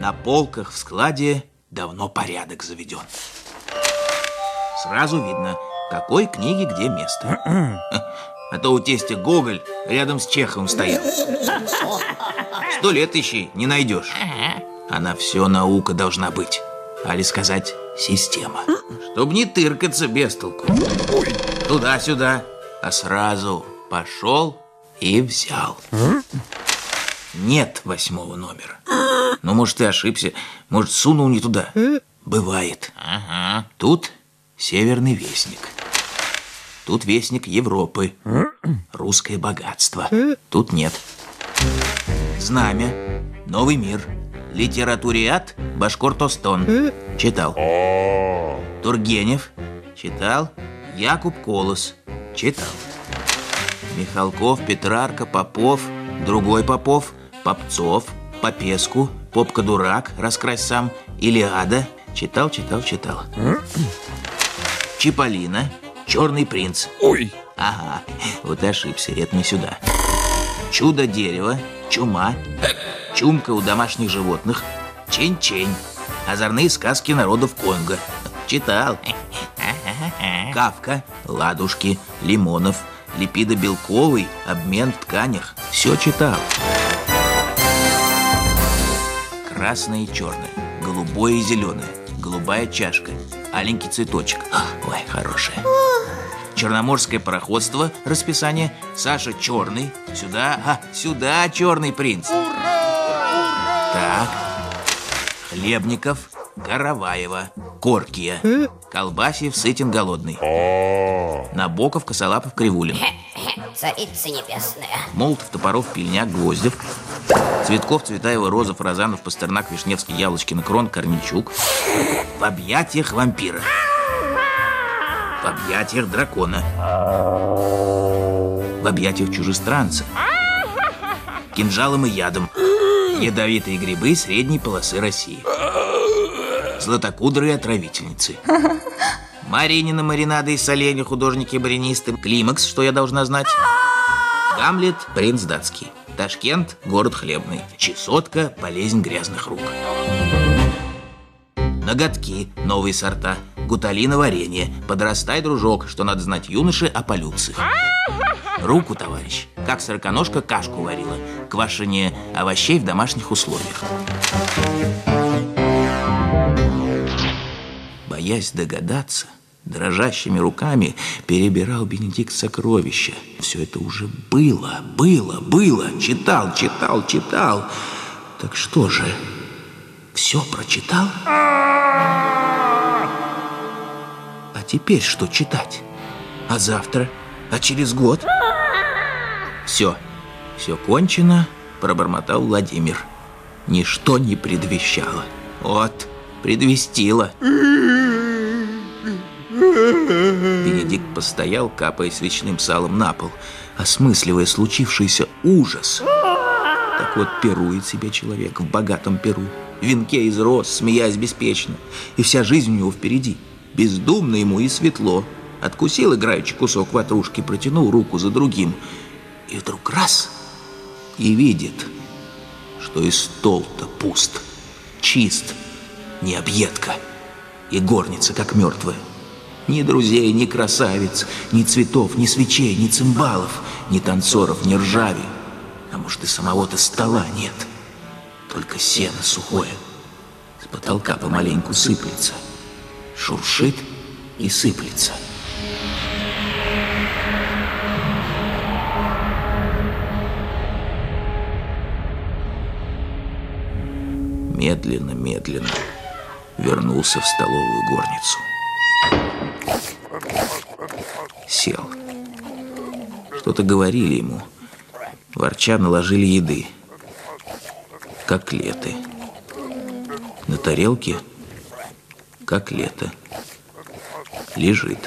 На полках в складе давно порядок заведен. Сразу видно, какой книге где место. А то у тестя Гоголь рядом с Чеховым стоял. Сто лет ищи, не найдешь. Она все наука должна быть. Али сказать, система. Чтоб не тыркаться без толку. Туда-сюда. А сразу пошел и взял. Нет восьмого номера. Ну, может, ты ошибся. Может, сунул не туда. Бывает. Ага. Тут Северный Вестник. Тут Вестник Европы. Русское богатство. Тут нет. Знамя. Новый мир. Литературиат Башкортостон. Читал. Тургенев. Читал. Якуб Колос. Читал. Михалков, Петрарка, Попов, другой Попов, Попцов, Попеску, Попка-дурак, раскрась сам, Илиада. Читал, читал, читал. Чиполлино, Черный принц. Ой, Ага, вот ошибся, это не сюда. Чудо-дерево, чума, чумка у домашних животных, чень-чень, озорные сказки народов Конго. Читал. Кавка, ладушки, лимонов, липидо-белковый, обмен в тканях. Все читал. Красное и черное, голубое и зеленое, голубая чашка, аленький цветочек. А, Ой, хорошее. Черноморское пароходство, расписание, Саша Черный, сюда, а, сюда Черный принц. Так, Хлебников, Гороваева, Коркия, Колбасьев, Сытин, Голодный, Набоков, Косолапов, Кривулин, Царица небесная. Молотов, Топоров, Пельняк, Гвоздев, Цветков, Цветаева, Розов, Розанов, Пастернак, Вишневский, Яблочкин, Крон, Корничук. В объятиях вампира. В объятиях дракона. В объятиях чужестранца. Кинжалом и ядом. Ядовитые грибы средней полосы России. Златокудрые отравительницы. Маринина, маринады из соленья, художники-баринисты. Климакс, что я должна знать. Гамлет, принц датский. Ташкент, город хлебный. Чесотка, болезнь грязных рук. Ноготки, новые сорта. Гуталина варенье. Подрастай, дружок, что надо знать юноше о полюции. Руку, товарищ, как сороконожка кашку варила. Квашение овощей в домашних условиях. Боясь догадаться, дрожащими руками перебирал Бенедикт сокровища. Все это уже было, было, было. Читал, читал, читал. Так что же, все прочитал? А теперь что читать? А завтра? А через год? Все, все кончено, пробормотал Владимир. Ничто не предвещало. Вот, предвестило. Бенедикт постоял, капая свечным салом на пол, осмысливая случившийся ужас. Так вот, пирует себе человек в богатом перу, в венке из роз, смеясь беспечно, и вся жизнь у него впереди. Бездумно ему и светло. Откусил играючи кусок ватрушки, протянул руку за другим, и вдруг раз — и видит, что и стол-то пуст, чист, не объедка, и горница как мертвая. Ни друзей, ни красавиц, ни цветов, ни свечей, ни цимбалов, ни танцоров, ни ржави. А может, и самого-то стола нет. Только сено сухое. С потолка помаленьку сыплется. Шуршит и сыплется. Медленно, медленно вернулся в столовую горницу. Сел. Что-то говорили ему. Ворча наложили еды. Котлеты. На тарелке котлета. Лежит.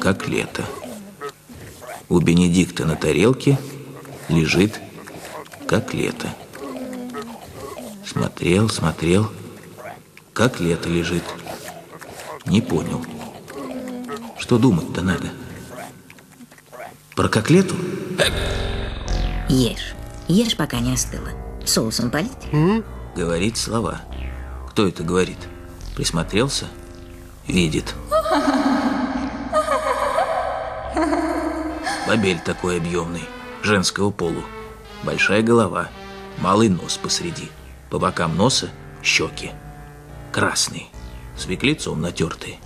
Котлета. У Бенедикта на тарелке лежит котлета. Смотрел, смотрел. Котлета лежит. Не понял. Что думать-то надо? Про котлету? Ешь. Ешь, пока не остыло. Соусом полить? Говорит слова. Кто это говорит? Присмотрелся? Видит. Бабель такой объемный, женского полу. Большая голова, малый нос посреди. По бокам носа щеки. Красный, с веклецом натертые.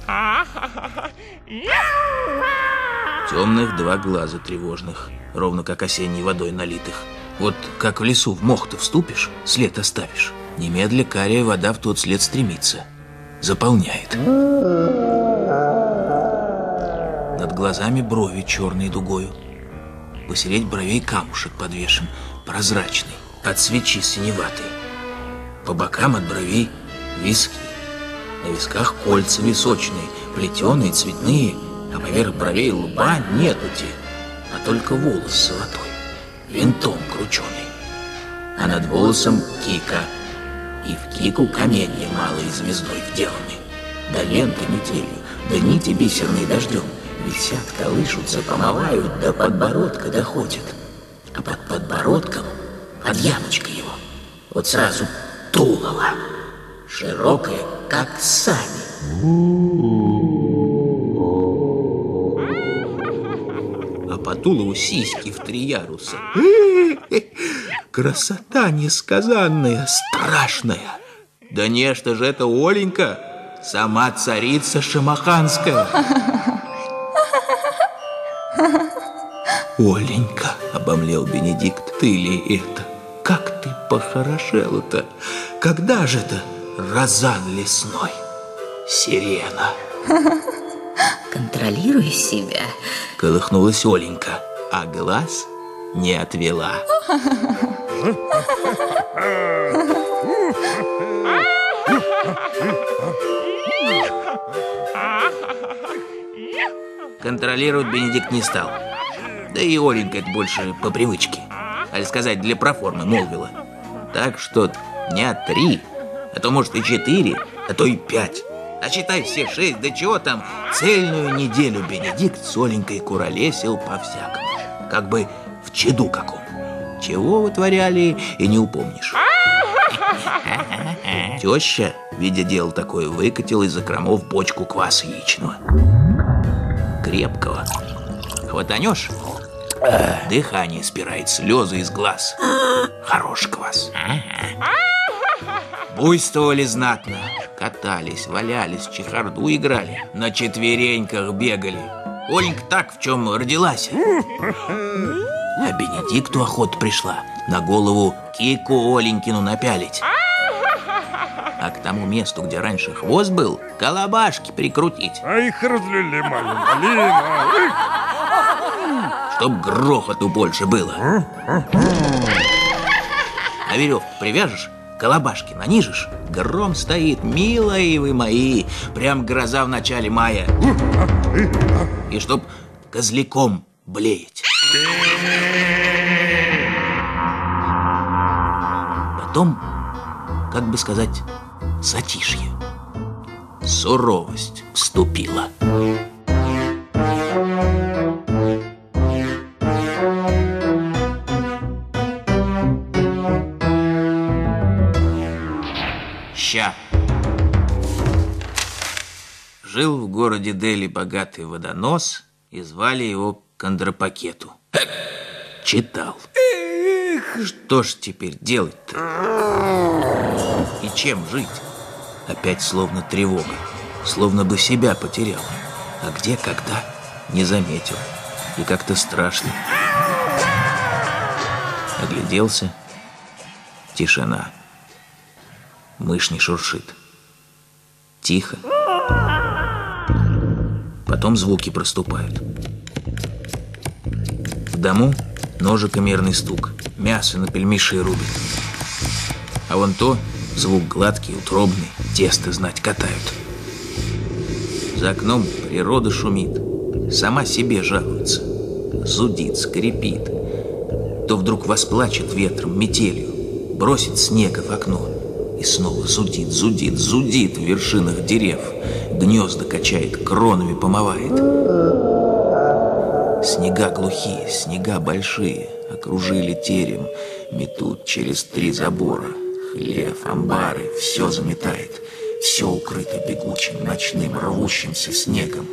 Темных два глаза тревожных, ровно как осенней водой налитых. Вот как в лесу в мох-то вступишь, след оставишь. Немедля кария вода в тот след стремится. Заполняет. Над глазами брови черной дугою. Посереть бровей камушек подвешен, прозрачный, от свечи синеватый. По бокам от бровей виски. На висках кольца височные, плетеные, цветные, а поверх бровей лба нетути, а только волос золотой, винтом крученый. А над волосом кика, и в кику каменья малой звездой вделаны. Да ленты метелью, да нити бисерные дождем, висят, колышутся, помывают, до подбородка доходят. А под подбородком, под ямочкой его, вот сразу тулово, широкое, как сани. А по тулову сиськи в три яруса. Красота несказанная, страшная. Да не, что же это Оленька, сама царица шамаханская. Оленька, обомлел Бенедикт, ты ли это? Как ты похорошела-то? Когда же это розан лесной? Сирена. Контролируй себя. Колыхнулась Оленька, а глаз не отвела. Контролировать Бенедикт не стал. Да и Оленька это больше по привычке. Аль сказать, для проформы молвила. Так что дня три, а то может и четыре, а то и пять. А считай все шесть, да чего там, цельную неделю Бенедикт с Оленькой куролесил по-всякому. Как бы в чаду каком. Чего вытворяли и не упомнишь. Теща, видя дело такое, выкатила из закромов бочку кваса яичного. Крепкого. Хватанешь, дыхание спирает, слезы из глаз. Хорош квас. Буйствовали знатно. Катались, валялись, чехарду играли. На четвереньках бегали. Оленька так, в чем родилась. А Бенедикту охота пришла на голову кику Оленькину напялить. А к тому месту, где раньше хвост был, колобашки прикрутить. А их разлили малин-малина. Чтоб грохоту больше было. А веревку привяжешь, колобашки нанижешь, гром стоит, милые вы мои, прям гроза в начале мая. И чтоб козляком блеять. Потом, как бы сказать, затишье. Суровость вступила. Городе Дели богатый водонос, и звали его Кондропакету. Читал. Что ж теперь делать-то? И чем жить? Опять словно тревога, словно бы себя потерял. А где, когда, не заметил. И как-то страшно. Огляделся. Тишина. Мышь не шуршит. Тихо. Потом звуки проступают. В дому ножик и мерный стук. Мясо на пельмеши рубит. А вон то звук гладкий, утробный, тесто знать катают. За окном природа шумит, сама себе жалуется. Зудит, скрипит. То вдруг восплачет ветром, метелью, бросит снега в окно. И снова зудит, зудит, зудит в вершинах дерев. Гнезда качает, кронами помывает. Снега глухие, снега большие, окружили терем, метут через три забора. Хлев, амбары, все заметает. Все укрыто бегучим, ночным, рвущимся снегом.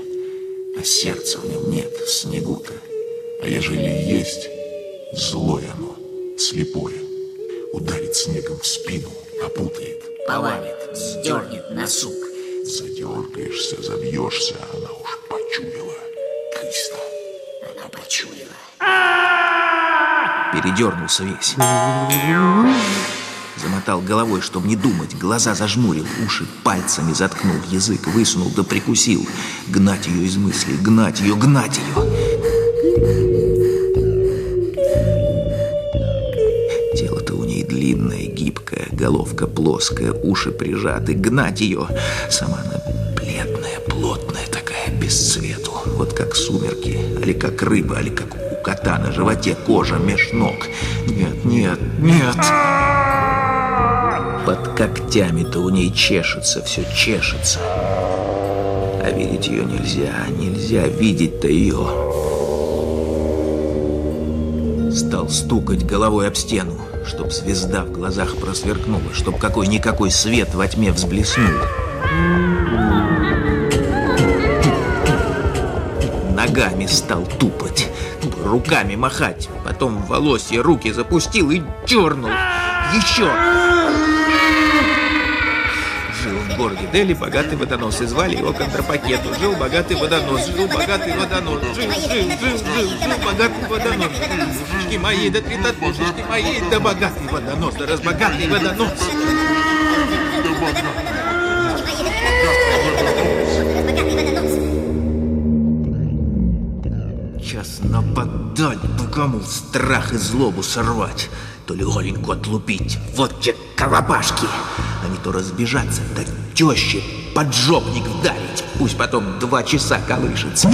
А сердца в нем нет, снегу-то. А ежели есть, злое оно, слепое. Ударит снегом в спину, опутает. Повалит, сдернет на сук. Задергаешься, забьешься, она уж почуяла. Кыста. Она почуяла. Передернулся весь. Замотал головой, чтобы не думать, глаза зажмурил, уши пальцами заткнул, язык высунул да прикусил. Гнать ее из мыслей, гнать ее, гнать ее. Головка плоская, уши прижаты. Гнать ее. Сама она бледная, плотная такая, без цвету. Вот как сумерки, али как рыба, али как у кота на животе кожа меж ног. Нет, нет, нет. Под когтями-то у ней чешется, все чешется. А видеть ее нельзя, нельзя видеть-то ее. Стал стукать головой об стену, чтоб звезда в глазах просверкнула, чтоб какой-никакой свет во тьме взблеснул. Ногами стал тупать, руками махать, потом в волосье руки запустил и дернул. Еще! Городе Дели богатый водонос, и звали его Контрапакету. Жил богатый водонос, жил богатый водонос, жил, жил, жил, жил, жил богатый водонос. Шишки мои, да три шишки мои, да богатый водонос, да разбогатый водонос. Час нападать кому страх и злобу сорвать, то легонько отлупить, вот те колобашки, а не то разбежаться, да теще поджопник вдарить, пусть потом два часа колышется.